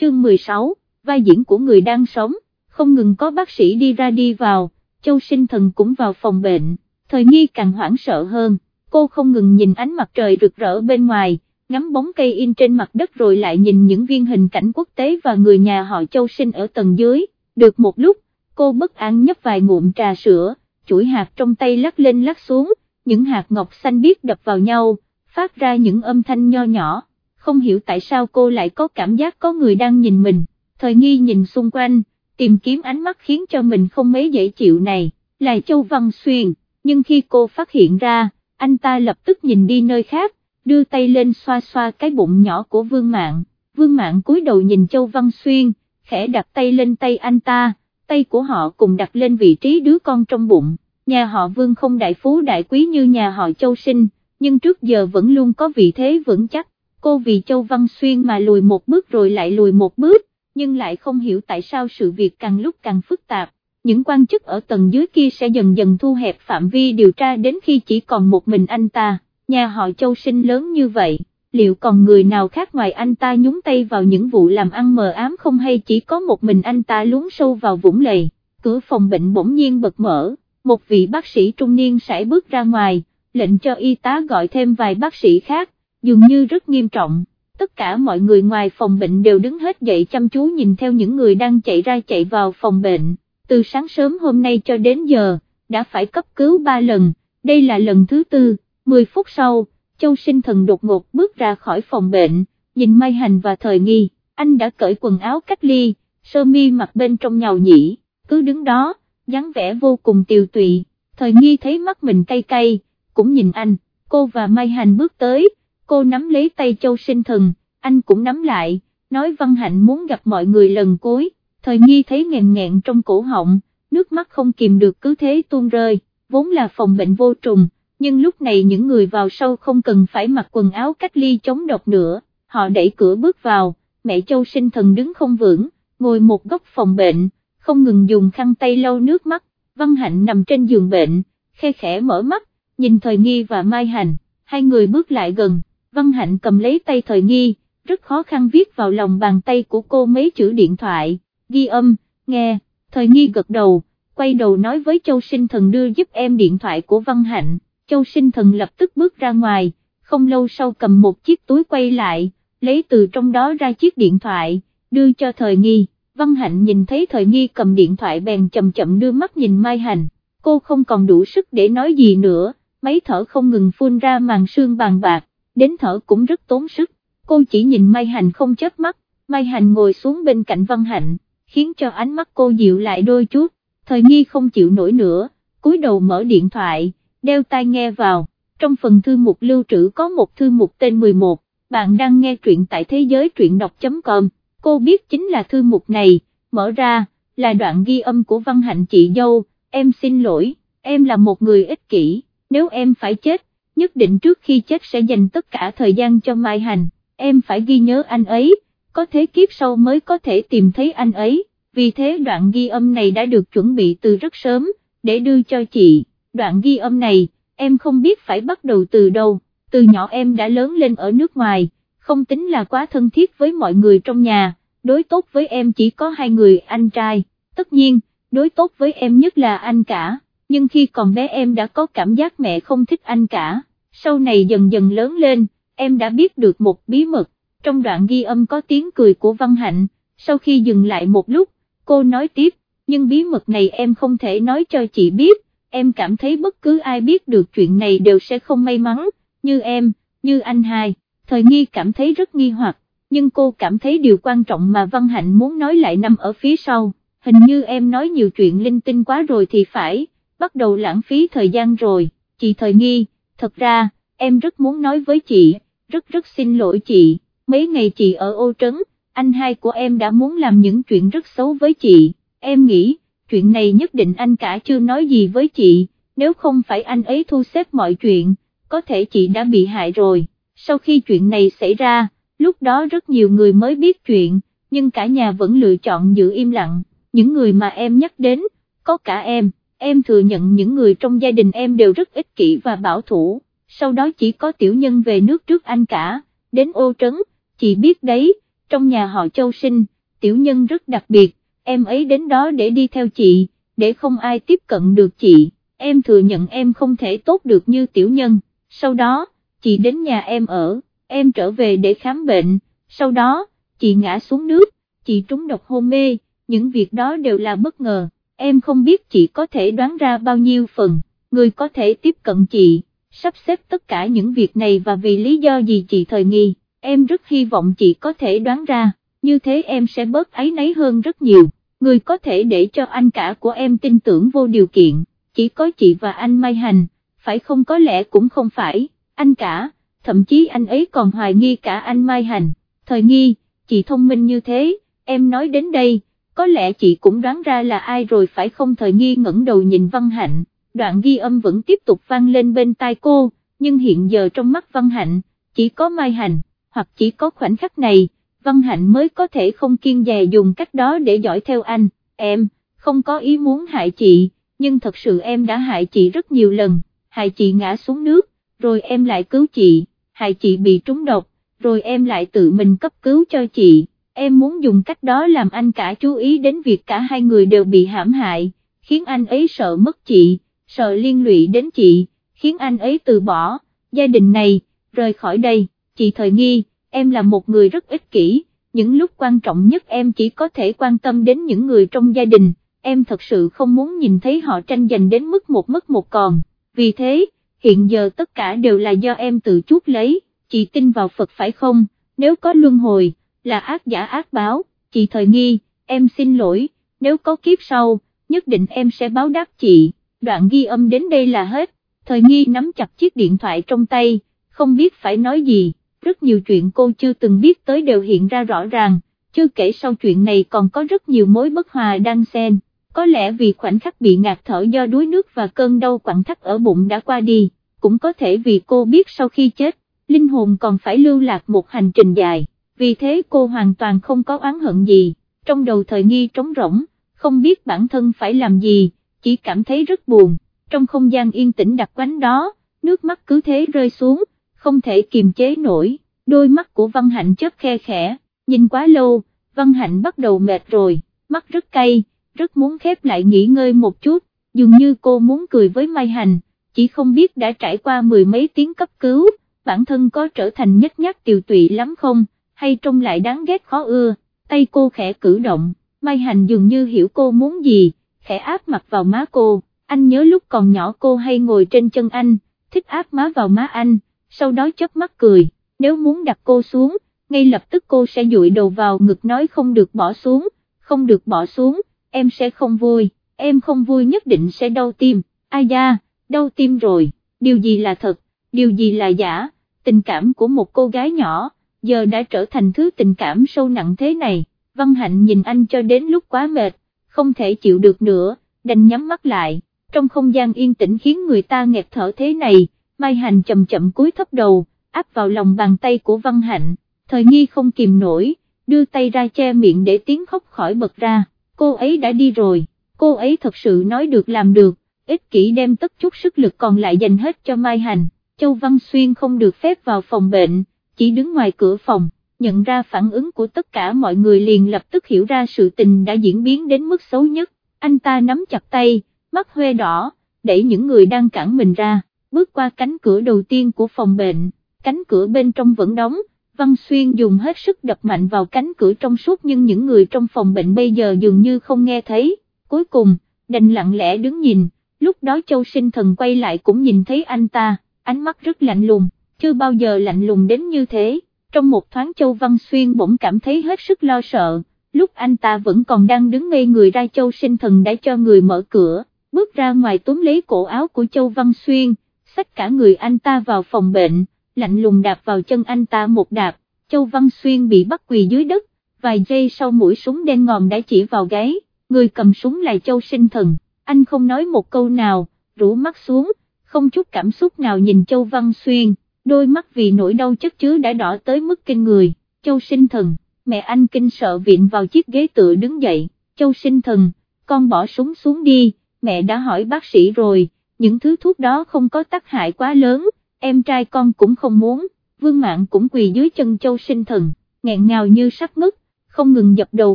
chương 16, vai diễn của người đang sống, không ngừng có bác sĩ đi ra đi vào, châu sinh thần cũng vào phòng bệnh, thời nghi càng hoảng sợ hơn, cô không ngừng nhìn ánh mặt trời rực rỡ bên ngoài, ngắm bóng cây in trên mặt đất rồi lại nhìn những viên hình cảnh quốc tế và người nhà họ châu sinh ở tầng dưới, được một lúc, cô bất an nhấp vài ngụm trà sữa, chuỗi hạt trong tay lắc lên lắc xuống, những hạt ngọc xanh biếc đập vào nhau, phát ra những âm thanh nho nhỏ, không hiểu tại sao cô lại có cảm giác có người đang nhìn mình, thời nghi nhìn xung quanh, tìm kiếm ánh mắt khiến cho mình không mấy dễ chịu này, là Châu Văn Xuyên, nhưng khi cô phát hiện ra, anh ta lập tức nhìn đi nơi khác, đưa tay lên xoa xoa cái bụng nhỏ của Vương Mạng, Vương Mạng cúi đầu nhìn Châu Văn Xuyên, khẽ đặt tay lên tay anh ta, tay của họ cùng đặt lên vị trí đứa con trong bụng, nhà họ Vương không đại phú đại quý như nhà họ Châu Sinh, nhưng trước giờ vẫn luôn có vị thế vững chắc, cô vì Châu Văn Xuyên mà lùi một bước rồi lại lùi một bước, nhưng lại không hiểu tại sao sự việc càng lúc càng phức tạp, những quan chức ở tầng dưới kia sẽ dần dần thu hẹp phạm vi điều tra đến khi chỉ còn một mình anh ta, nhà họ Châu Sinh lớn như vậy liệu còn người nào khác ngoài anh ta nhúng tay vào những vụ làm ăn mờ ám không hay chỉ có một mình anh ta lún sâu vào vũng lầy, cửa phòng bệnh bỗng nhiên bật mở, một vị bác sĩ trung niên sải bước ra ngoài, lệnh cho y tá gọi thêm vài bác sĩ khác, dường như rất nghiêm trọng, tất cả mọi người ngoài phòng bệnh đều đứng hết dậy chăm chú nhìn theo những người đang chạy ra chạy vào phòng bệnh, từ sáng sớm hôm nay cho đến giờ, đã phải cấp cứu 3 lần, đây là lần thứ tư, 10 phút sau Châu sinh thần đột ngột bước ra khỏi phòng bệnh, nhìn Mai Hành và Thời Nghi, anh đã cởi quần áo cách ly, sơ mi mặc bên trong nhào nhĩ, cứ đứng đó, dáng vẻ vô cùng tiều tụy, Thời Nghi thấy mắt mình cay cay, cũng nhìn anh, cô và Mai Hành bước tới, cô nắm lấy tay Châu sinh thần, anh cũng nắm lại, nói Văn Hạnh muốn gặp mọi người lần cuối, Thời Nghi thấy nghẹn nghẹn trong cổ họng, nước mắt không kìm được cứ thế tuôn rơi, vốn là phòng bệnh vô trùng nhưng lúc này những người vào sau không cần phải mặc quần áo cách ly chống độc nữa, họ đẩy cửa bước vào, mẹ châu sinh thần đứng không vững, ngồi một góc phòng bệnh, không ngừng dùng khăn tay lau nước mắt, Văn Hạnh nằm trên giường bệnh, khe khẽ mở mắt, nhìn Thời Nghi và Mai Hành, hai người bước lại gần, Văn Hạnh cầm lấy tay Thời Nghi, rất khó khăn viết vào lòng bàn tay của cô mấy chữ điện thoại, ghi âm, nghe, Thời Nghi gật đầu, quay đầu nói với Châu Sinh Thần đưa giúp em điện thoại của Văn Hạnh. Châu sinh thần lập tức bước ra ngoài, không lâu sau cầm một chiếc túi quay lại, lấy từ trong đó ra chiếc điện thoại, đưa cho thời nghi, Văn Hạnh nhìn thấy thời nghi cầm điện thoại bèn chậm chậm đưa mắt nhìn Mai Hành, cô không còn đủ sức để nói gì nữa, máy thở không ngừng phun ra màn sương bàn bạc, đến thở cũng rất tốn sức, cô chỉ nhìn Mai Hành không chớp mắt, Mai Hành ngồi xuống bên cạnh Văn Hạnh, khiến cho ánh mắt cô dịu lại đôi chút, thời nghi không chịu nổi nữa, cúi đầu mở điện thoại đeo tai nghe vào, trong phần thư mục lưu trữ có một thư mục tên 11, bạn đang nghe truyện tại thế giới truyện đọc.com, cô biết chính là thư mục này, mở ra, là đoạn ghi âm của văn hạnh chị dâu, em xin lỗi, em là một người ích kỷ, nếu em phải chết, nhất định trước khi chết sẽ dành tất cả thời gian cho Mai Hành, em phải ghi nhớ anh ấy, có thế kiếp sau mới có thể tìm thấy anh ấy, vì thế đoạn ghi âm này đã được chuẩn bị từ rất sớm, để đưa cho chị. Đoạn ghi âm này, em không biết phải bắt đầu từ đâu, từ nhỏ em đã lớn lên ở nước ngoài, không tính là quá thân thiết với mọi người trong nhà, đối tốt với em chỉ có hai người anh trai, tất nhiên, đối tốt với em nhất là anh cả, nhưng khi còn bé em đã có cảm giác mẹ không thích anh cả, sau này dần dần lớn lên, em đã biết được một bí mật, trong đoạn ghi âm có tiếng cười của Văn Hạnh, sau khi dừng lại một lúc, cô nói tiếp, nhưng bí mật này em không thể nói cho chị biết, em cảm thấy bất cứ ai biết được chuyện này đều sẽ không may mắn, như em, như anh hai, thời nghi cảm thấy rất nghi hoặc, nhưng cô cảm thấy điều quan trọng mà Văn Hạnh muốn nói lại nằm ở phía sau, hình như em nói nhiều chuyện linh tinh quá rồi thì phải, bắt đầu lãng phí thời gian rồi, chị thời nghi, thật ra, em rất muốn nói với chị, rất rất xin lỗi chị, mấy ngày chị ở ô trấn, anh hai của em đã muốn làm những chuyện rất xấu với chị, em nghĩ, chuyện này nhất định anh cả chưa nói gì với chị, nếu không phải anh ấy thu xếp mọi chuyện, có thể chị đã bị hại rồi, sau khi chuyện này xảy ra, lúc đó rất nhiều người mới biết chuyện, nhưng cả nhà vẫn lựa chọn giữ im lặng, những người mà em nhắc đến, có cả em, em thừa nhận những người trong gia đình em đều rất ích kỷ và bảo thủ, sau đó chỉ có tiểu nhân về nước trước anh cả, đến ô trấn, chị biết đấy, trong nhà họ Châu Sinh, tiểu nhân rất đặc biệt, em ấy đến đó để đi theo chị, để không ai tiếp cận được chị, em thừa nhận em không thể tốt được như tiểu nhân, sau đó, chị đến nhà em ở, em trở về để khám bệnh, sau đó, chị ngã xuống nước, chị trúng độc hôn mê, những việc đó đều là bất ngờ, em không biết chị có thể đoán ra bao nhiêu phần, người có thể tiếp cận chị, sắp xếp tất cả những việc này và vì lý do gì chị thời nghi, em rất hy vọng chị có thể đoán ra, như thế em sẽ bớt áy náy hơn rất nhiều, người có thể để cho anh cả của em tin tưởng vô điều kiện, chỉ có chị và anh Mai Hành, phải không có lẽ cũng không phải, anh cả, thậm chí anh ấy còn hoài nghi cả anh Mai Hành, thời nghi, chị thông minh như thế, em nói đến đây, có lẽ chị cũng đoán ra là ai rồi phải không? Thời nghi ngẩng đầu nhìn Văn Hạnh, đoạn ghi âm vẫn tiếp tục vang lên bên tai cô, nhưng hiện giờ trong mắt Văn Hạnh, chỉ có Mai Hành, hoặc chỉ có khoảnh khắc này, Văn Hạnh mới có thể không kiên dè dùng cách đó để dõi theo anh, em, không có ý muốn hại chị, nhưng thật sự em đã hại chị rất nhiều lần, hại chị ngã xuống nước, rồi em lại cứu chị, hại chị bị trúng độc, rồi em lại tự mình cấp cứu cho chị, em muốn dùng cách đó làm anh cả chú ý đến việc cả hai người đều bị hãm hại, khiến anh ấy sợ mất chị, sợ liên lụy đến chị, khiến anh ấy từ bỏ, gia đình này, rời khỏi đây, chị thời nghi, em là một người rất ích kỷ, những lúc quan trọng nhất em chỉ có thể quan tâm đến những người trong gia đình, em thật sự không muốn nhìn thấy họ tranh giành đến mức một mất một còn, vì thế, hiện giờ tất cả đều là do em tự chuốt lấy, chị tin vào Phật phải không, nếu có luân hồi, là ác giả ác báo, chị thời nghi, em xin lỗi, nếu có kiếp sau, nhất định em sẽ báo đáp chị, đoạn ghi âm đến đây là hết, thời nghi nắm chặt chiếc điện thoại trong tay, không biết phải nói gì, rất nhiều chuyện cô chưa từng biết tới đều hiện ra rõ ràng, chưa kể sau chuyện này còn có rất nhiều mối bất hòa đang xen, có lẽ vì khoảnh khắc bị ngạt thở do đuối nước và cơn đau quặn thắt ở bụng đã qua đi, cũng có thể vì cô biết sau khi chết, linh hồn còn phải lưu lạc một hành trình dài, vì thế cô hoàn toàn không có oán hận gì, trong đầu thời nghi trống rỗng, không biết bản thân phải làm gì, chỉ cảm thấy rất buồn, trong không gian yên tĩnh đặc quánh đó, nước mắt cứ thế rơi xuống, không thể kiềm chế nổi, đôi mắt của Văn Hạnh chớp khe khẽ, nhìn quá lâu, Văn Hạnh bắt đầu mệt rồi, mắt rất cay, rất muốn khép lại nghỉ ngơi một chút, dường như cô muốn cười với Mai Hành, chỉ không biết đã trải qua mười mấy tiếng cấp cứu, bản thân có trở thành nhất nhát tiều tụy lắm không, hay trông lại đáng ghét khó ưa, tay cô khẽ cử động, Mai Hành dường như hiểu cô muốn gì, khẽ áp mặt vào má cô, anh nhớ lúc còn nhỏ cô hay ngồi trên chân anh, thích áp má vào má anh, sau đó chớp mắt cười, nếu muốn đặt cô xuống, ngay lập tức cô sẽ dụi đầu vào ngực nói không được bỏ xuống, không được bỏ xuống, em sẽ không vui, em không vui nhất định sẽ đau tim, ai da, đau tim rồi, điều gì là thật, điều gì là giả, tình cảm của một cô gái nhỏ, giờ đã trở thành thứ tình cảm sâu nặng thế này, Văn Hạnh nhìn anh cho đến lúc quá mệt, không thể chịu được nữa, đành nhắm mắt lại, trong không gian yên tĩnh khiến người ta nghẹt thở thế này, Mai Hành chậm chậm cúi thấp đầu, áp vào lòng bàn tay của Văn Hạnh, thời nghi không kìm nổi, đưa tay ra che miệng để tiếng khóc khỏi bật ra, cô ấy đã đi rồi, cô ấy thật sự nói được làm được, ích kỷ đem tất chút sức lực còn lại dành hết cho Mai Hành, Châu Văn Xuyên không được phép vào phòng bệnh, chỉ đứng ngoài cửa phòng, nhận ra phản ứng của tất cả mọi người liền lập tức hiểu ra sự tình đã diễn biến đến mức xấu nhất, anh ta nắm chặt tay, mắt huê đỏ, đẩy những người đang cản mình ra, bước qua cánh cửa đầu tiên của phòng bệnh, cánh cửa bên trong vẫn đóng, Văn Xuyên dùng hết sức đập mạnh vào cánh cửa trong suốt nhưng những người trong phòng bệnh bây giờ dường như không nghe thấy, cuối cùng, đành lặng lẽ đứng nhìn, lúc đó Châu Sinh Thần quay lại cũng nhìn thấy anh ta, ánh mắt rất lạnh lùng, chưa bao giờ lạnh lùng đến như thế, trong một thoáng Châu Văn Xuyên bỗng cảm thấy hết sức lo sợ, lúc anh ta vẫn còn đang đứng ngây người ra Châu Sinh Thần đã cho người mở cửa, bước ra ngoài túm lấy cổ áo của Châu Văn Xuyên, xách cả người anh ta vào phòng bệnh, lạnh lùng đạp vào chân anh ta một đạp, Châu Văn Xuyên bị bắt quỳ dưới đất, vài giây sau mũi súng đen ngòm đã chỉ vào gáy, người cầm súng là Châu Sinh Thần, anh không nói một câu nào, rũ mắt xuống, không chút cảm xúc nào nhìn Châu Văn Xuyên, đôi mắt vì nỗi đau chất chứa đã đỏ tới mức kinh người, Châu Sinh Thần, mẹ anh kinh sợ viện vào chiếc ghế tựa đứng dậy, Châu Sinh Thần, con bỏ súng xuống đi, mẹ đã hỏi bác sĩ rồi, những thứ thuốc đó không có tác hại quá lớn, em trai con cũng không muốn, vương mạng cũng quỳ dưới chân Châu Sinh Thần, nghẹn ngào như sắp ngất, không ngừng dập đầu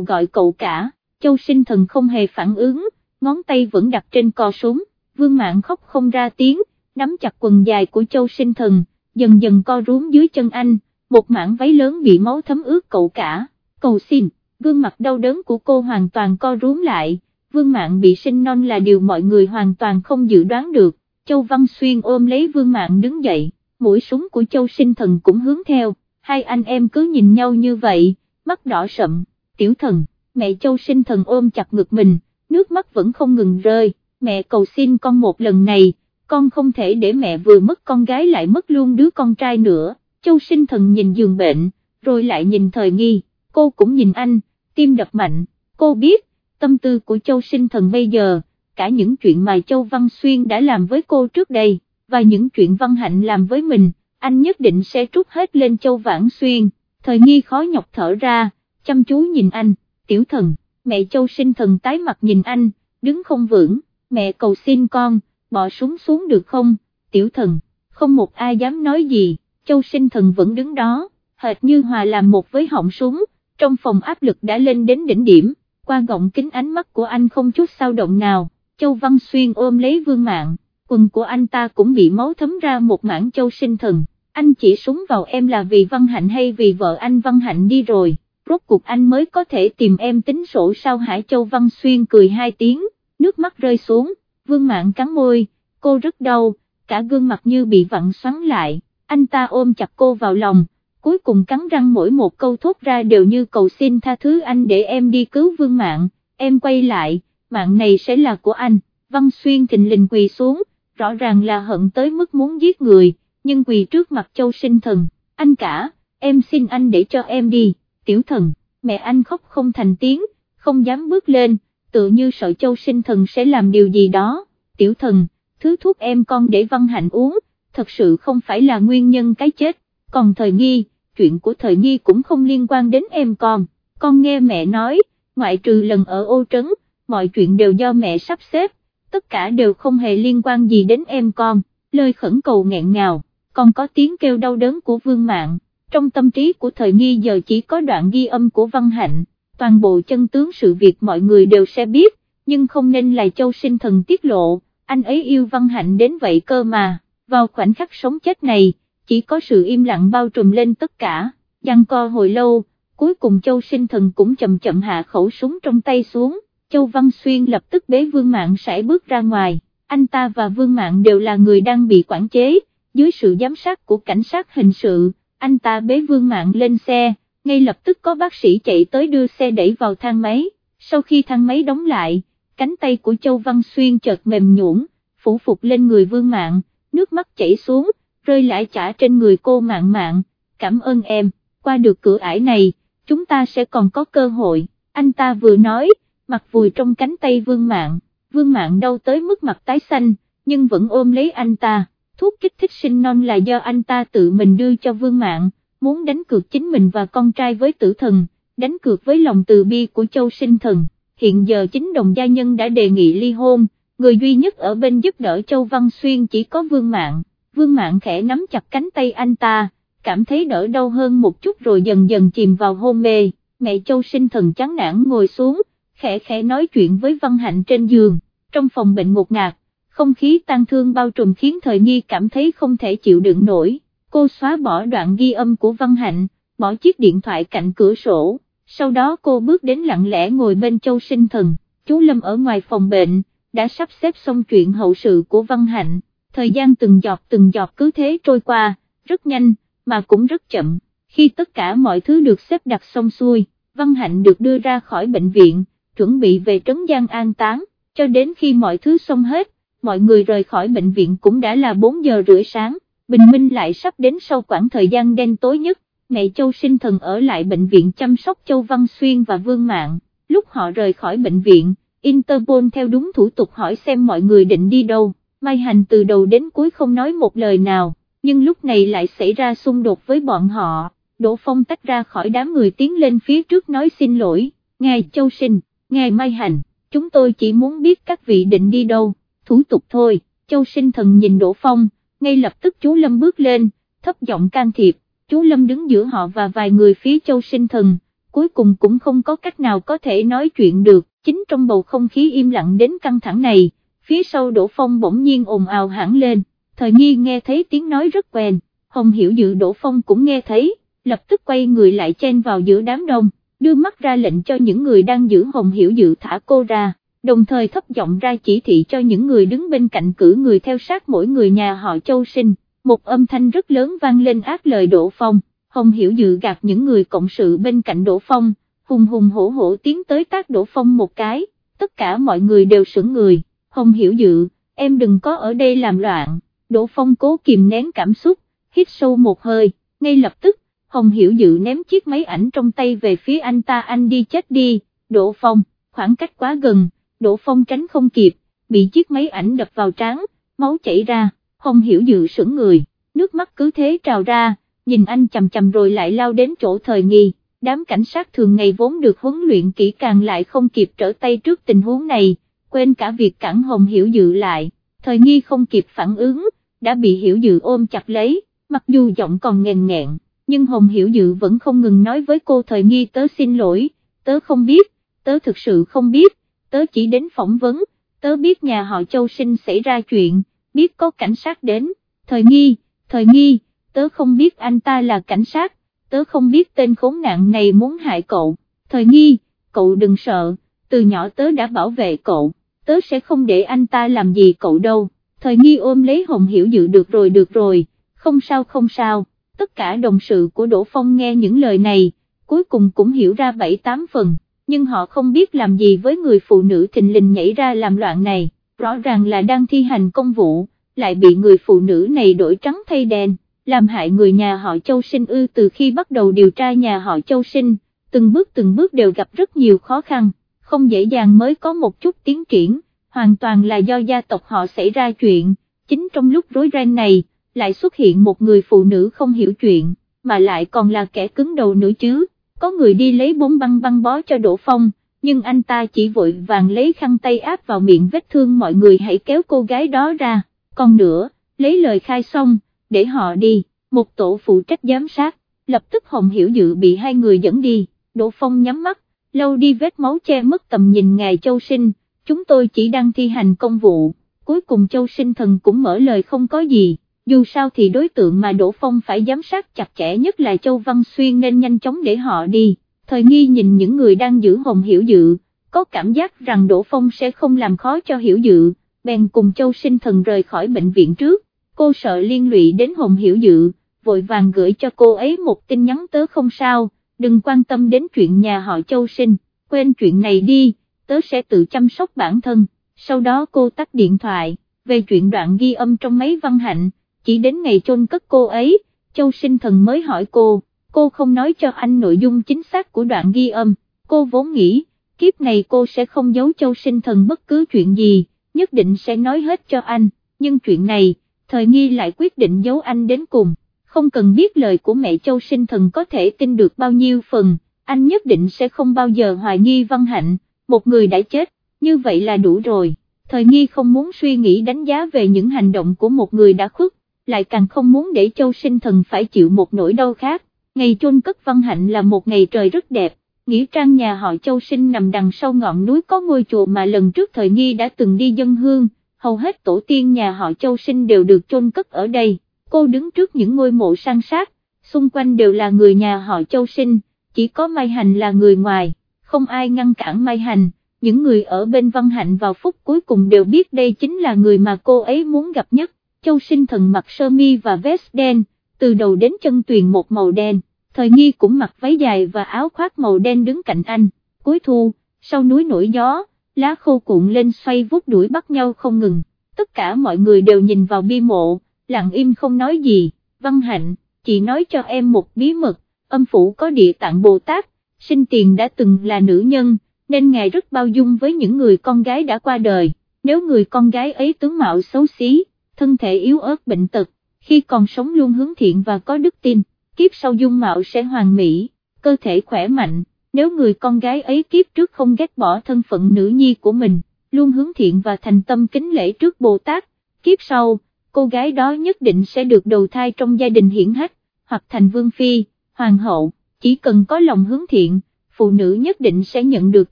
gọi cậu cả, châu sinh thần không hề phản ứng, ngón tay vẫn đặt trên cò súng, vương mạng khóc không ra tiếng, nắm chặt quần dài của châu sinh thần, dần dần co rúm dưới chân anh, một mảng váy lớn bị máu thấm ướt cậu cả, cầu xin, gương mặt đau đớn của cô hoàn toàn co rúm lại, vương mạng bị sinh non là điều mọi người hoàn toàn không dự đoán được, châu Văn Xuyên ôm lấy vương mạng đứng dậy, mũi súng của châu sinh thần cũng hướng theo, hai anh em cứ nhìn nhau như vậy, mắt đỏ sậm, tiểu thần, mẹ châu sinh thần ôm chặt ngực mình, nước mắt vẫn không ngừng rơi, mẹ cầu xin con một lần này, con không thể để mẹ vừa mất con gái lại mất luôn đứa con trai nữa, châu sinh thần nhìn giường bệnh, rồi lại nhìn thời nghi, cô cũng nhìn anh, tim đập mạnh, cô biết, tâm tư của châu sinh thần bây giờ, cả những chuyện mà châu Văn Xuyên đã làm với cô trước đây, và những chuyện Văn Hạnh làm với mình, anh nhất định sẽ trút hết lên châu Vãn Xuyên, thời nghi khó nhọc thở ra, chăm chú nhìn anh, tiểu thần, mẹ châu sinh thần tái mặt nhìn anh, đứng không vững, mẹ cầu xin con, bỏ súng xuống được không, tiểu thần, không một ai dám nói gì, châu sinh thần vẫn đứng đó, hệt như hòa làm một với họng súng, trong phòng áp lực đã lên đến đỉnh điểm, qua gọng kính ánh mắt của anh không chút sao động nào, châu Văn Xuyên ôm lấy vương mạng, quần của anh ta cũng bị máu thấm ra một mảng châu sinh thần, anh chỉ súng vào em là vì Văn Hạnh hay vì vợ anh Văn Hạnh đi rồi, rốt cuộc anh mới có thể tìm em tính sổ sao Hải Châu Văn Xuyên cười hai tiếng, nước mắt rơi xuống, vương mạng cắn môi, cô rất đau, cả gương mặt như bị vặn xoắn lại, anh ta ôm chặt cô vào lòng, cuối cùng cắn răng mỗi một câu thốt ra đều như cầu xin tha thứ anh để em đi cứu vương mạng, em quay lại, mạng này sẽ là của anh, Văn Xuyên thình lình quỳ xuống, rõ ràng là hận tới mức muốn giết người, nhưng quỳ trước mặt châu sinh thần, anh cả, em xin anh để cho em đi, tiểu thần, mẹ anh khóc không thành tiếng, không dám bước lên, tự như sợ châu sinh thần sẽ làm điều gì đó, tiểu thần, thứ thuốc em con để văn hạnh uống, thật sự không phải là nguyên nhân cái chết, còn thời nghi, chuyện của thời nghi cũng không liên quan đến em con, con nghe mẹ nói, ngoại trừ lần ở ô trấn, mọi chuyện đều do mẹ sắp xếp, tất cả đều không hề liên quan gì đến em con, lời khẩn cầu nghẹn ngào, còn có tiếng kêu đau đớn của vương mạng, trong tâm trí của thời nghi giờ chỉ có đoạn ghi âm của văn hạnh, toàn bộ chân tướng sự việc mọi người đều sẽ biết, nhưng không nên là châu sinh thần tiết lộ, anh ấy yêu văn hạnh đến vậy cơ mà, vào khoảnh khắc sống chết này, chỉ có sự im lặng bao trùm lên tất cả, giăng co hồi lâu, cuối cùng châu sinh thần cũng chậm chậm hạ khẩu súng trong tay xuống, châu Văn Xuyên lập tức bế vương mạng sải bước ra ngoài, anh ta và vương mạng đều là người đang bị quản chế, dưới sự giám sát của cảnh sát hình sự, anh ta bế vương mạng lên xe, ngay lập tức có bác sĩ chạy tới đưa xe đẩy vào thang máy, sau khi thang máy đóng lại, cánh tay của Châu Văn Xuyên chợt mềm nhũn, phủ phục lên người vương mạng, nước mắt chảy xuống, rơi lại trả trên người cô mạng mạng, cảm ơn em, qua được cửa ải này, chúng ta sẽ còn có cơ hội, anh ta vừa nói, mặt vùi trong cánh tay vương mạng, vương mạng đau tới mức mặt tái xanh, nhưng vẫn ôm lấy anh ta, thuốc kích thích sinh non là do anh ta tự mình đưa cho vương mạng, muốn đánh cược chính mình và con trai với tử thần, đánh cược với lòng từ bi của châu sinh thần, hiện giờ chính đồng gia nhân đã đề nghị ly hôn, người duy nhất ở bên giúp đỡ châu Văn Xuyên chỉ có vương mạng, vương mạng khẽ nắm chặt cánh tay anh ta, cảm thấy đỡ đau hơn một chút rồi dần dần chìm vào hôn mê, mẹ châu sinh thần chán nản ngồi xuống, khẽ khẽ nói chuyện với Văn Hạnh trên giường, trong phòng bệnh ngột ngạt, không khí tan thương bao trùm khiến thời nghi cảm thấy không thể chịu đựng nổi, cô xóa bỏ đoạn ghi âm của Văn Hạnh, bỏ chiếc điện thoại cạnh cửa sổ, sau đó cô bước đến lặng lẽ ngồi bên châu sinh thần, chú Lâm ở ngoài phòng bệnh, đã sắp xếp xong chuyện hậu sự của Văn Hạnh, thời gian từng giọt từng giọt cứ thế trôi qua, rất nhanh, mà cũng rất chậm, khi tất cả mọi thứ được xếp đặt xong xuôi, Văn Hạnh được đưa ra khỏi bệnh viện, chuẩn bị về Trấn Giang an táng, cho đến khi mọi thứ xong hết, mọi người rời khỏi bệnh viện cũng đã là 4 giờ rưỡi sáng, bình minh lại sắp đến sau khoảng thời gian đen tối nhất, mẹ Châu sinh thần ở lại bệnh viện chăm sóc Châu Văn Xuyên và Vương Mạng, lúc họ rời khỏi bệnh viện, Interpol theo đúng thủ tục hỏi xem mọi người định đi đâu, Mai Hành từ đầu đến cuối không nói một lời nào, nhưng lúc này lại xảy ra xung đột với bọn họ, Đỗ Phong tách ra khỏi đám người tiến lên phía trước nói xin lỗi, ngài Châu Sinh, ngài Mai Hành, chúng tôi chỉ muốn biết các vị định đi đâu, thủ tục thôi, Châu Sinh thần nhìn Đỗ Phong, ngay lập tức chú Lâm bước lên, thấp giọng can thiệp, chú Lâm đứng giữa họ và vài người phía châu sinh thần, cuối cùng cũng không có cách nào có thể nói chuyện được, chính trong bầu không khí im lặng đến căng thẳng này, phía sau Đỗ Phong bỗng nhiên ồn ào hẳn lên, thời nghi nghe thấy tiếng nói rất quen, Hồng Hiểu Dự Đỗ Phong cũng nghe thấy, lập tức quay người lại chen vào giữa đám đông, đưa mắt ra lệnh cho những người đang giữ Hồng Hiểu Dự thả cô ra, đồng thời thấp giọng ra chỉ thị cho những người đứng bên cạnh cử người theo sát mỗi người nhà họ Châu Sinh, một âm thanh rất lớn vang lên ác lời Đỗ Phong, Hồng Hiểu Dự gạt những người cộng sự bên cạnh Đỗ Phong, hùng hùng hổ hổ tiến tới tác Đỗ Phong một cái, tất cả mọi người đều sững người, Hồng Hiểu Dự, em đừng có ở đây làm loạn, Đỗ Phong cố kìm nén cảm xúc, hít sâu một hơi, ngay lập tức, Hồng Hiểu Dự ném chiếc máy ảnh trong tay về phía anh ta anh đi chết đi, Đỗ Phong, khoảng cách quá gần, Đỗ Phong tránh không kịp, bị chiếc máy ảnh đập vào trán, máu chảy ra, Hồng Hiểu Dự sững người, nước mắt cứ thế trào ra, nhìn anh chầm chầm rồi lại lao đến chỗ thời nghi, đám cảnh sát thường ngày vốn được huấn luyện kỹ càng lại không kịp trở tay trước tình huống này, quên cả việc cản Hồng Hiểu Dự lại, thời nghi không kịp phản ứng, đã bị Hiểu Dự ôm chặt lấy, mặc dù giọng còn nghèn nghẹn, nhưng Hồng Hiểu Dự vẫn không ngừng nói với cô thời nghi tớ xin lỗi, tớ không biết, tớ thực sự không biết, tớ chỉ đến phỏng vấn, tớ biết nhà họ Châu Sinh xảy ra chuyện, biết có cảnh sát đến, thời nghi, thời nghi, tớ không biết anh ta là cảnh sát, tớ không biết tên khốn nạn này muốn hại cậu, thời nghi, cậu đừng sợ, từ nhỏ tớ đã bảo vệ cậu, tớ sẽ không để anh ta làm gì cậu đâu, thời nghi ôm lấy Hồng Hiểu Dự được rồi được rồi, không sao không sao, tất cả đồng sự của Đỗ Phong nghe những lời này, cuối cùng cũng hiểu ra bảy tám phần, nhưng họ không biết làm gì với người phụ nữ thình lình nhảy ra làm loạn này, rõ ràng là đang thi hành công vụ, lại bị người phụ nữ này đổi trắng thay đen, làm hại người nhà họ Châu Sinh ư từ khi bắt đầu điều tra nhà họ Châu Sinh, từng bước từng bước đều gặp rất nhiều khó khăn, không dễ dàng mới có một chút tiến triển, hoàn toàn là do gia tộc họ xảy ra chuyện, chính trong lúc rối ren này, lại xuất hiện một người phụ nữ không hiểu chuyện, mà lại còn là kẻ cứng đầu nữa chứ, có người đi lấy bốn băng băng bó cho Đỗ Phong, nhưng anh ta chỉ vội vàng lấy khăn tay áp vào miệng vết thương mọi người hãy kéo cô gái đó ra, còn nữa, lấy lời khai xong, để họ đi, một tổ phụ trách giám sát, lập tức Hồng Hiểu Dự bị hai người dẫn đi, Đỗ Phong nhắm mắt, lâu đi vết máu che mất tầm nhìn ngài Châu Sinh, chúng tôi chỉ đang thi hành công vụ, cuối cùng Châu Sinh thần cũng mở lời không có gì dù sao thì đối tượng mà Đỗ Phong phải giám sát chặt chẽ nhất là Châu Văn Xuyên nên nhanh chóng để họ đi, thời nghi nhìn những người đang giữ hồng hiểu dự, có cảm giác rằng Đỗ Phong sẽ không làm khó cho hiểu dự, bèn cùng Châu sinh thần rời khỏi bệnh viện trước, cô sợ liên lụy đến hồng hiểu dự, vội vàng gửi cho cô ấy một tin nhắn tớ không sao, đừng quan tâm đến chuyện nhà họ Châu sinh, quên chuyện này đi, tớ sẽ tự chăm sóc bản thân, sau đó cô tắt điện thoại, về chuyện đoạn ghi âm trong máy văn hạnh chỉ đến ngày chôn cất cô ấy, Châu sinh thần mới hỏi cô, cô không nói cho anh nội dung chính xác của đoạn ghi âm, cô vốn nghĩ, kiếp này cô sẽ không giấu Châu sinh thần bất cứ chuyện gì, nhất định sẽ nói hết cho anh, nhưng chuyện này, thời nghi lại quyết định giấu anh đến cùng, không cần biết lời của mẹ Châu sinh thần có thể tin được bao nhiêu phần, anh nhất định sẽ không bao giờ hoài nghi văn hạnh, một người đã chết, như vậy là đủ rồi, thời nghi không muốn suy nghĩ đánh giá về những hành động của một người đã khuất, lại càng không muốn để châu sinh thần phải chịu một nỗi đau khác, ngày chôn cất văn hạnh là một ngày trời rất đẹp, nghĩa trang nhà họ châu sinh nằm đằng sau ngọn núi có ngôi chùa mà lần trước thời nghi đã từng đi dân hương, hầu hết tổ tiên nhà họ châu sinh đều được chôn cất ở đây, cô đứng trước những ngôi mộ sang sát, xung quanh đều là người nhà họ châu sinh, chỉ có Mai Hành là người ngoài, không ai ngăn cản Mai Hành, những người ở bên Văn Hạnh vào phút cuối cùng đều biết đây chính là người mà cô ấy muốn gặp nhất, Châu sinh thần mặc sơ mi và vest đen, từ đầu đến chân tuyền một màu đen, thời nghi cũng mặc váy dài và áo khoác màu đen đứng cạnh anh, cuối thu, sau núi nổi gió, lá khô cuộn lên xoay vút đuổi bắt nhau không ngừng, tất cả mọi người đều nhìn vào bi mộ, lặng im không nói gì, văn hạnh, chị nói cho em một bí mật, âm phủ có địa tạng Bồ Tát, sinh tiền đã từng là nữ nhân, nên ngài rất bao dung với những người con gái đã qua đời, nếu người con gái ấy tướng mạo xấu xí, thân thể yếu ớt bệnh tật, khi còn sống luôn hướng thiện và có đức tin, kiếp sau dung mạo sẽ hoàn mỹ, cơ thể khỏe mạnh, nếu người con gái ấy kiếp trước không ghét bỏ thân phận nữ nhi của mình, luôn hướng thiện và thành tâm kính lễ trước Bồ Tát, kiếp sau, cô gái đó nhất định sẽ được đầu thai trong gia đình hiển hách, hoặc thành vương phi, hoàng hậu, chỉ cần có lòng hướng thiện, phụ nữ nhất định sẽ nhận được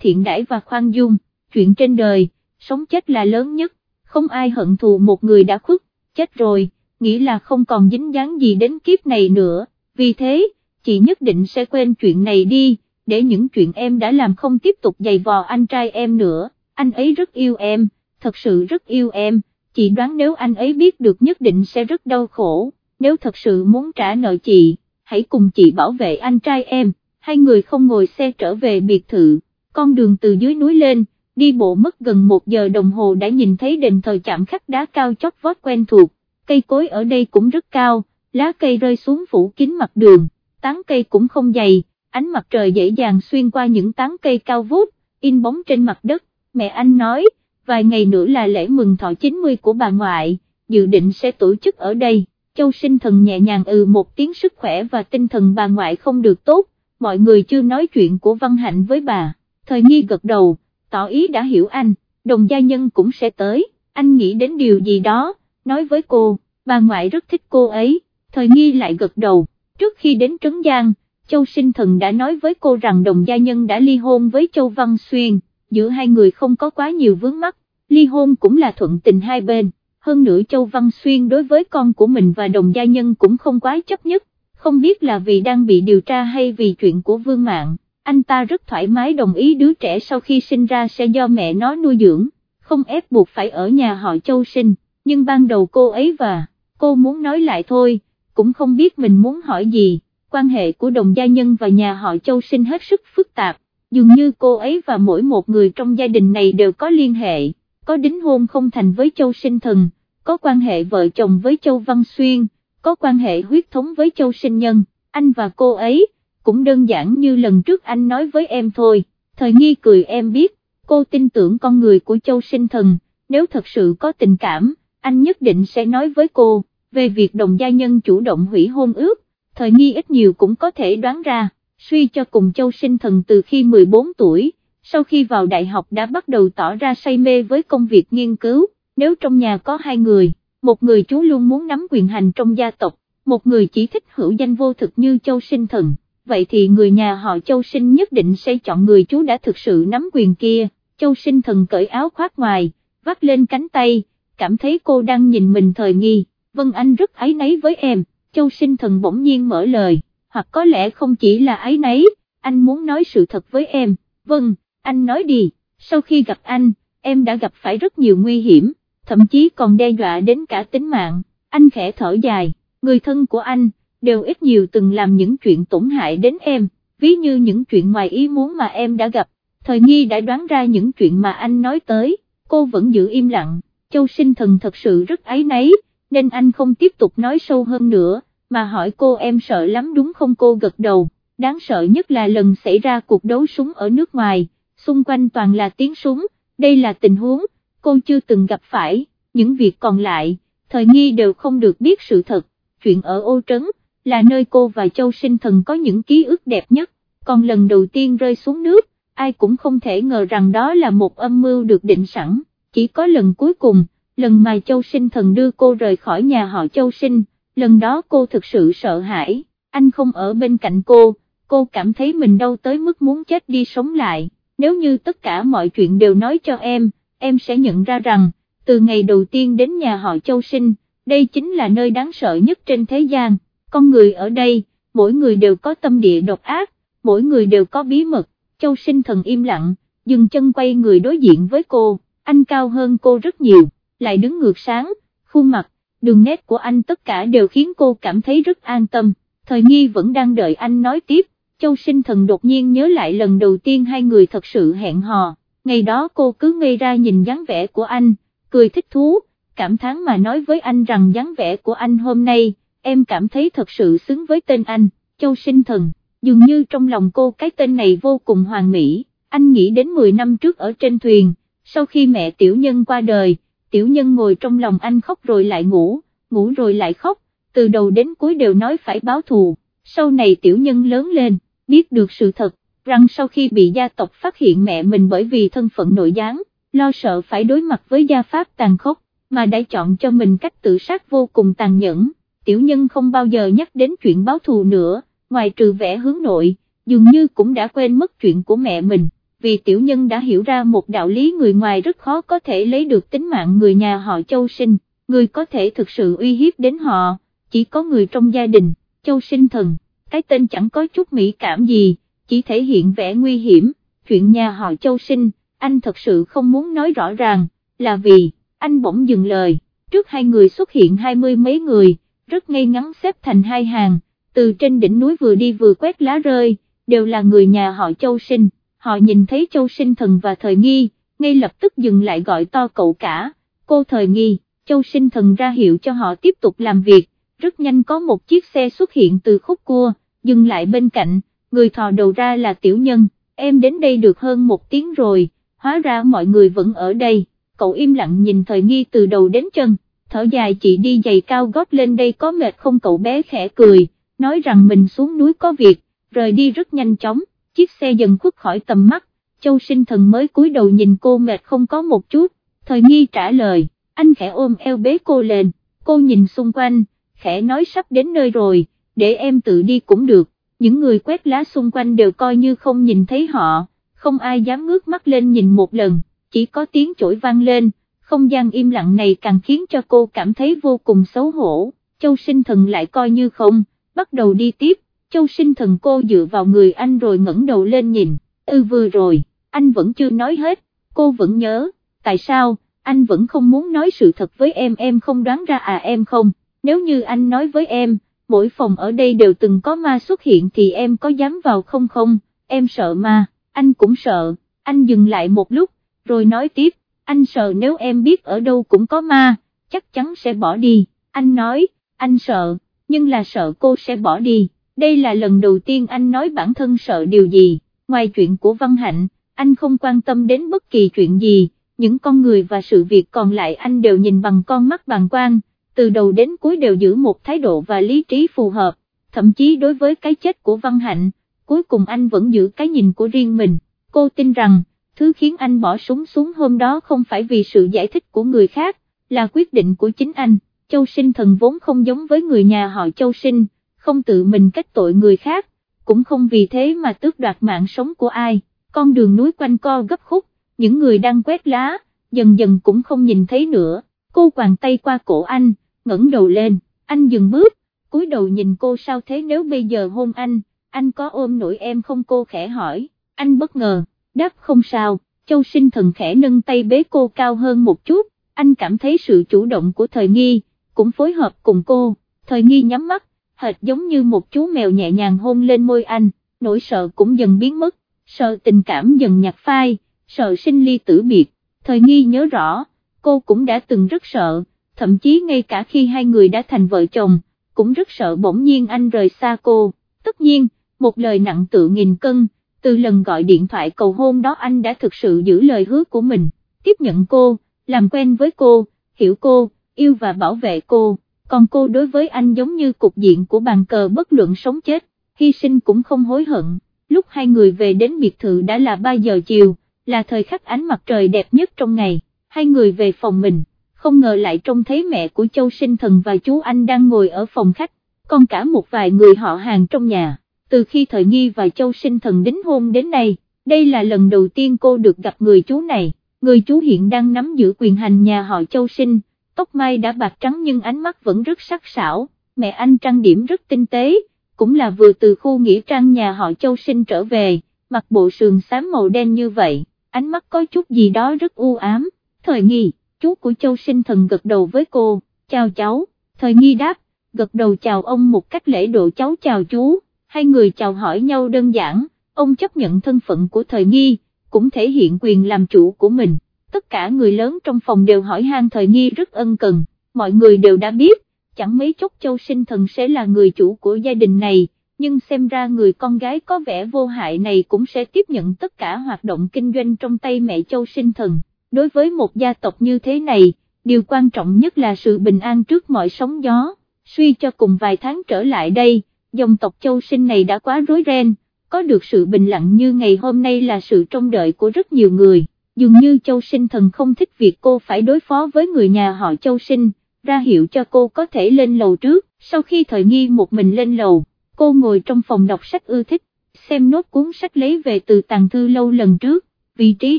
thiện đãi và khoan dung, chuyện trên đời, sống chết là lớn nhất, không ai hận thù một người đã khuất, chết rồi, nghĩ là không còn dính dáng gì đến kiếp này nữa, vì thế, chị nhất định sẽ quên chuyện này đi, để những chuyện em đã làm không tiếp tục dày vò anh trai em nữa, anh ấy rất yêu em, thật sự rất yêu em, chị đoán nếu anh ấy biết được nhất định sẽ rất đau khổ, nếu thật sự muốn trả nợ chị, hãy cùng chị bảo vệ anh trai em, hai người không ngồi xe trở về biệt thự, con đường từ dưới núi lên, đi bộ mất gần một giờ đồng hồ đã nhìn thấy đền thờ chạm khắc đá cao chót vót quen thuộc, cây cối ở đây cũng rất cao, lá cây rơi xuống phủ kín mặt đường, tán cây cũng không dày, ánh mặt trời dễ dàng xuyên qua những tán cây cao vút, in bóng trên mặt đất, mẹ anh nói, vài ngày nữa là lễ mừng thọ 90 của bà ngoại, dự định sẽ tổ chức ở đây, châu sinh thần nhẹ nhàng ừ một tiếng sức khỏe và tinh thần bà ngoại không được tốt, mọi người chưa nói chuyện của Văn Hạnh với bà, thời nghi gật đầu, tỏ ý đã hiểu anh, đồng gia nhân cũng sẽ tới, anh nghĩ đến điều gì đó, nói với cô, bà ngoại rất thích cô ấy, thời nghi lại gật đầu, trước khi đến Trấn Giang, Châu Sinh Thần đã nói với cô rằng đồng gia nhân đã ly hôn với Châu Văn Xuyên, giữa hai người không có quá nhiều vướng mắc, ly hôn cũng là thuận tình hai bên, hơn nữa Châu Văn Xuyên đối với con của mình và đồng gia nhân cũng không quá chấp nhất, không biết là vì đang bị điều tra hay vì chuyện của Vương Mạng, anh ta rất thoải mái đồng ý đứa trẻ sau khi sinh ra sẽ do mẹ nó nuôi dưỡng, không ép buộc phải ở nhà họ Châu sinh, nhưng ban đầu cô ấy và, cô muốn nói lại thôi, cũng không biết mình muốn hỏi gì, quan hệ của đồng gia nhân và nhà họ Châu sinh hết sức phức tạp, dường như cô ấy và mỗi một người trong gia đình này đều có liên hệ, có đính hôn không thành với Châu sinh thần, có quan hệ vợ chồng với Châu Văn Xuyên, có quan hệ huyết thống với Châu sinh nhân, anh và cô ấy, cũng đơn giản như lần trước anh nói với em thôi, thời nghi cười em biết, cô tin tưởng con người của Châu sinh thần, nếu thật sự có tình cảm, anh nhất định sẽ nói với cô, về việc đồng gia nhân chủ động hủy hôn ước, thời nghi ít nhiều cũng có thể đoán ra, suy cho cùng Châu sinh thần từ khi 14 tuổi, sau khi vào đại học đã bắt đầu tỏ ra say mê với công việc nghiên cứu, nếu trong nhà có hai người, một người chú luôn muốn nắm quyền hành trong gia tộc, một người chỉ thích hữu danh vô thực như Châu sinh thần, vậy thì người nhà họ Châu sinh nhất định sẽ chọn người chú đã thực sự nắm quyền kia, Châu sinh thần cởi áo khoác ngoài, vắt lên cánh tay, cảm thấy cô đang nhìn mình thời nghi, Vân Anh rất ái nấy với em, Châu sinh thần bỗng nhiên mở lời, hoặc có lẽ không chỉ là ái nấy, anh muốn nói sự thật với em, vâng, anh nói đi, sau khi gặp anh, em đã gặp phải rất nhiều nguy hiểm, thậm chí còn đe dọa đến cả tính mạng, anh khẽ thở dài, người thân của anh, đều ít nhiều từng làm những chuyện tổn hại đến em, ví như những chuyện ngoài ý muốn mà em đã gặp, thời nghi đã đoán ra những chuyện mà anh nói tới, cô vẫn giữ im lặng, châu sinh thần thật sự rất áy náy, nên anh không tiếp tục nói sâu hơn nữa, mà hỏi cô em sợ lắm đúng không? Cô gật đầu, đáng sợ nhất là lần xảy ra cuộc đấu súng ở nước ngoài, xung quanh toàn là tiếng súng, đây là tình huống, cô chưa từng gặp phải, những việc còn lại, thời nghi đều không được biết sự thật, chuyện ở ô trấn, là nơi cô và Châu Sinh Thần có những ký ức đẹp nhất, còn lần đầu tiên rơi xuống nước, ai cũng không thể ngờ rằng đó là một âm mưu được định sẵn, chỉ có lần cuối cùng, lần mà Châu Sinh Thần đưa cô rời khỏi nhà họ Châu Sinh, lần đó cô thực sự sợ hãi, anh không ở bên cạnh cô, cô cảm thấy mình đau tới mức muốn chết đi sống lại, nếu như tất cả mọi chuyện đều nói cho em, em sẽ nhận ra rằng, từ ngày đầu tiên đến nhà họ Châu Sinh, đây chính là nơi đáng sợ nhất trên thế gian, con người ở đây, mỗi người đều có tâm địa độc ác, mỗi người đều có bí mật, Châu Sinh thần im lặng, dừng chân quay người đối diện với cô, anh cao hơn cô rất nhiều, lại đứng ngược sáng, khuôn mặt, đường nét của anh tất cả đều khiến cô cảm thấy rất an tâm, thời nghi vẫn đang đợi anh nói tiếp, Châu Sinh thần đột nhiên nhớ lại lần đầu tiên hai người thật sự hẹn hò, ngày đó cô cứ ngây ra nhìn dáng vẻ của anh, cười thích thú, cảm thán mà nói với anh rằng dáng vẻ của anh hôm nay, em cảm thấy thật sự xứng với tên anh, Châu Sinh Thần, dường như trong lòng cô cái tên này vô cùng hoàn mỹ, anh nghĩ đến 10 năm trước ở trên thuyền, sau khi mẹ tiểu nhân qua đời, tiểu nhân ngồi trong lòng anh khóc rồi lại ngủ, ngủ rồi lại khóc, từ đầu đến cuối đều nói phải báo thù, sau này tiểu nhân lớn lên, biết được sự thật, rằng sau khi bị gia tộc phát hiện mẹ mình bởi vì thân phận nội gián, lo sợ phải đối mặt với gia pháp tàn khốc, mà đã chọn cho mình cách tự sát vô cùng tàn nhẫn tiểu nhân không bao giờ nhắc đến chuyện báo thù nữa, ngoài trừ vẻ hướng nội, dường như cũng đã quên mất chuyện của mẹ mình, vì tiểu nhân đã hiểu ra một đạo lý người ngoài rất khó có thể lấy được tính mạng người nhà họ châu sinh, người có thể thực sự uy hiếp đến họ, chỉ có người trong gia đình, châu sinh thần, cái tên chẳng có chút mỹ cảm gì, chỉ thể hiện vẻ nguy hiểm, chuyện nhà họ châu sinh, anh thật sự không muốn nói rõ ràng, là vì, anh bỗng dừng lời, trước hai người xuất hiện hai mươi mấy người, rất ngay ngắn xếp thành hai hàng, từ trên đỉnh núi vừa đi vừa quét lá rơi, đều là người nhà họ châu sinh, họ nhìn thấy châu sinh thần và thời nghi, ngay lập tức dừng lại gọi to cậu cả, cô thời nghi, châu sinh thần ra hiệu cho họ tiếp tục làm việc, rất nhanh có một chiếc xe xuất hiện từ khúc cua, dừng lại bên cạnh, người thò đầu ra là tiểu nhân, em đến đây được hơn một tiếng rồi, hóa ra mọi người vẫn ở đây, cậu im lặng nhìn thời nghi từ đầu đến chân, thở dài chị đi giày cao gót lên đây có mệt không? Cậu bé khẽ cười, nói rằng mình xuống núi có việc, rời đi rất nhanh chóng, chiếc xe dần khuất khỏi tầm mắt, châu sinh thần mới cúi đầu nhìn cô mệt không có một chút, thời nghi trả lời, anh khẽ ôm eo bế cô lên, cô nhìn xung quanh, khẽ nói sắp đến nơi rồi, để em tự đi cũng được, những người quét lá xung quanh đều coi như không nhìn thấy họ, không ai dám ngước mắt lên nhìn một lần, chỉ có tiếng chổi vang lên, không gian im lặng này càng khiến cho cô cảm thấy vô cùng xấu hổ, châu sinh thần lại coi như không, bắt đầu đi tiếp, châu sinh thần cô dựa vào người anh rồi ngẩng đầu lên nhìn, ừ vừa rồi, anh vẫn chưa nói hết, cô vẫn nhớ, tại sao, anh vẫn không muốn nói sự thật với em em không đoán ra à em không, nếu như anh nói với em, mỗi phòng ở đây đều từng có ma xuất hiện thì em có dám vào không không, em sợ ma, anh cũng sợ, anh dừng lại một lúc, rồi nói tiếp, anh sợ nếu em biết ở đâu cũng có ma, chắc chắn sẽ bỏ đi, anh nói, anh sợ, nhưng là sợ cô sẽ bỏ đi, đây là lần đầu tiên anh nói bản thân sợ điều gì, ngoài chuyện của Văn Hạnh, anh không quan tâm đến bất kỳ chuyện gì, những con người và sự việc còn lại anh đều nhìn bằng con mắt bằng quan, từ đầu đến cuối đều giữ một thái độ và lý trí phù hợp, thậm chí đối với cái chết của Văn Hạnh, cuối cùng anh vẫn giữ cái nhìn của riêng mình, cô tin rằng, thứ khiến anh bỏ súng xuống hôm đó không phải vì sự giải thích của người khác, là quyết định của chính anh, Châu Sinh thần vốn không giống với người nhà họ Châu Sinh, không tự mình cách tội người khác, cũng không vì thế mà tước đoạt mạng sống của ai, con đường núi quanh co gấp khúc, những người đang quét lá, dần dần cũng không nhìn thấy nữa, cô quàng tay qua cổ anh, ngẩng đầu lên, anh dừng bước, cúi đầu nhìn cô sao thế nếu bây giờ hôn anh, anh có ôm nổi em không? Cô khẽ hỏi, anh bất ngờ, đáp không sao, châu sinh thần khẽ nâng tay bế cô cao hơn một chút, anh cảm thấy sự chủ động của thời nghi, cũng phối hợp cùng cô, thời nghi nhắm mắt, hệt giống như một chú mèo nhẹ nhàng hôn lên môi anh, nỗi sợ cũng dần biến mất, sợ tình cảm dần nhạt phai, sợ sinh ly tử biệt, thời nghi nhớ rõ, cô cũng đã từng rất sợ, thậm chí ngay cả khi hai người đã thành vợ chồng, cũng rất sợ bỗng nhiên anh rời xa cô, tất nhiên, một lời nặng tự nghìn cân, từ lần gọi điện thoại cầu hôn đó anh đã thực sự giữ lời hứa của mình, tiếp nhận cô, làm quen với cô, hiểu cô, yêu và bảo vệ cô, còn cô đối với anh giống như cục diện của bàn cờ bất luận sống chết, hy sinh cũng không hối hận, lúc hai người về đến biệt thự đã là 3 giờ chiều, là thời khắc ánh mặt trời đẹp nhất trong ngày, hai người về phòng mình, không ngờ lại trông thấy mẹ của Châu Sinh Thần và chú anh đang ngồi ở phòng khách, còn cả một vài người họ hàng trong nhà, từ khi thời nghi và Châu Sinh Thần đính hôn đến nay, đây là lần đầu tiên cô được gặp người chú này, người chú hiện đang nắm giữ quyền hành nhà họ Châu Sinh, tóc mai đã bạc trắng nhưng ánh mắt vẫn rất sắc sảo, mẹ anh trang điểm rất tinh tế, cũng là vừa từ khu nghỉ trang nhà họ Châu Sinh trở về, mặc bộ sườn xám màu đen như vậy, ánh mắt có chút gì đó rất u ám, thời nghi, chú của Châu Sinh thần gật đầu với cô, chào cháu, thời nghi đáp, gật đầu chào ông một cách lễ độ cháu chào chú, hai người chào hỏi nhau đơn giản, ông chấp nhận thân phận của thời nghi, cũng thể hiện quyền làm chủ của mình tất cả người lớn trong phòng đều hỏi han thời nghi rất ân cần, mọi người đều đã biết, chẳng mấy chốc châu sinh thần sẽ là người chủ của gia đình này, nhưng xem ra người con gái có vẻ vô hại này cũng sẽ tiếp nhận tất cả hoạt động kinh doanh trong tay mẹ châu sinh thần. Đối với một gia tộc như thế này, điều quan trọng nhất là sự bình an trước mọi sóng gió, suy cho cùng vài tháng trở lại đây, dòng tộc châu sinh này đã quá rối ren, có được sự bình lặng như ngày hôm nay là sự trông đợi của rất nhiều người. Dường như Châu Sinh Thần không thích việc cô phải đối phó với người nhà họ Châu Sinh, ra hiệu cho cô có thể lên lầu trước, sau khi thời nghi một mình lên lầu, cô ngồi trong phòng đọc sách ưa thích, xem nốt cuốn sách lấy về từ tàng thư lâu lần trước, vị trí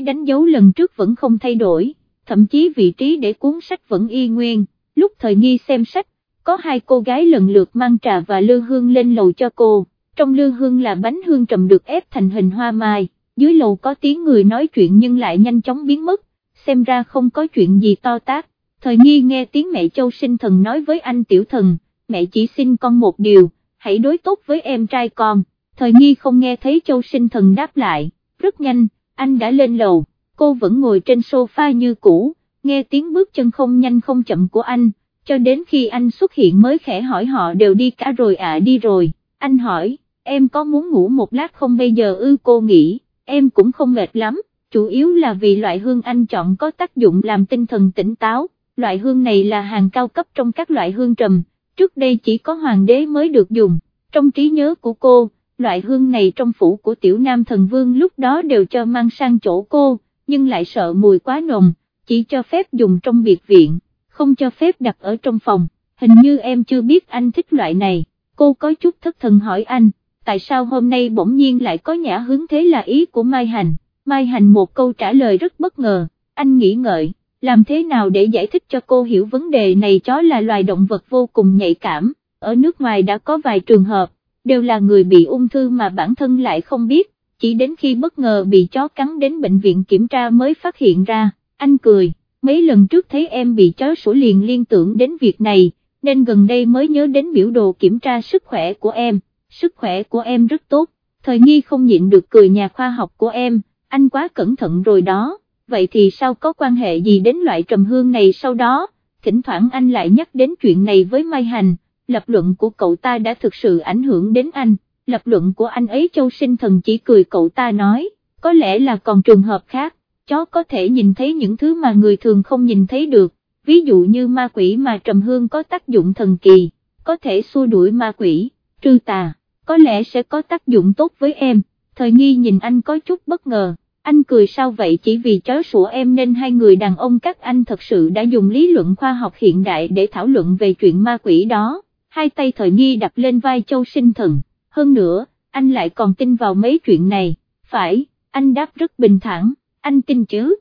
đánh dấu lần trước vẫn không thay đổi, thậm chí vị trí để cuốn sách vẫn y nguyên, lúc thời nghi xem sách, có hai cô gái lần lượt mang trà và lư hương lên lầu cho cô, trong lư hương là bánh hương trầm được ép thành hình hoa mai, dưới lầu có tiếng người nói chuyện nhưng lại nhanh chóng biến mất, xem ra không có chuyện gì to tác, thời nghi nghe tiếng mẹ châu sinh thần nói với anh tiểu thần, mẹ chỉ xin con một điều, hãy đối tốt với em trai con, thời nghi không nghe thấy châu sinh thần đáp lại, rất nhanh, anh đã lên lầu, cô vẫn ngồi trên sofa như cũ, nghe tiếng bước chân không nhanh không chậm của anh, cho đến khi anh xuất hiện mới khẽ hỏi họ đều đi cả rồi ạ đi rồi, anh hỏi, em có muốn ngủ một lát không bây giờ ư cô nghĩ, em cũng không mệt lắm, chủ yếu là vì loại hương anh chọn có tác dụng làm tinh thần tỉnh táo, loại hương này là hàng cao cấp trong các loại hương trầm, trước đây chỉ có hoàng đế mới được dùng, trong trí nhớ của cô, loại hương này trong phủ của tiểu nam thần vương lúc đó đều cho mang sang chỗ cô, nhưng lại sợ mùi quá nồng, chỉ cho phép dùng trong biệt viện, không cho phép đặt ở trong phòng, hình như em chưa biết anh thích loại này, cô có chút thất thần hỏi anh, tại sao hôm nay bỗng nhiên lại có nhã hướng thế là ý của Mai Hành, Mai Hành một câu trả lời rất bất ngờ, anh nghĩ ngợi, làm thế nào để giải thích cho cô hiểu vấn đề này? Chó là loài động vật vô cùng nhạy cảm, ở nước ngoài đã có vài trường hợp, đều là người bị ung thư mà bản thân lại không biết, chỉ đến khi bất ngờ bị chó cắn đến bệnh viện kiểm tra mới phát hiện ra, anh cười, mấy lần trước thấy em bị chó sủa liền liên tưởng đến việc này, nên gần đây mới nhớ đến biểu đồ kiểm tra sức khỏe của em, sức khỏe của em rất tốt, thời nghi không nhịn được cười nhà khoa học của em, anh quá cẩn thận rồi đó, vậy thì sao có quan hệ gì đến loại trầm hương này sau đó, thỉnh thoảng anh lại nhắc đến chuyện này với Mai Hành, lập luận của cậu ta đã thực sự ảnh hưởng đến anh, lập luận của anh ấy châu sinh thần chỉ cười cậu ta nói, có lẽ là còn trường hợp khác, chó có thể nhìn thấy những thứ mà người thường không nhìn thấy được, ví dụ như ma quỷ mà trầm hương có tác dụng thần kỳ, có thể xua đuổi ma quỷ, trừ tà, có lẽ sẽ có tác dụng tốt với em, thời nghi nhìn anh có chút bất ngờ. Anh cười sao vậy chỉ vì chó sủa em nên hai người đàn ông các anh thật sự đã dùng lý luận khoa học hiện đại để thảo luận về chuyện ma quỷ đó hai tay thời nghi đặt lên vai châu sinh thần, hơn nữa, anh lại còn tin vào mấy chuyện này, phải, anh đáp rất bình thản, anh tin chứ.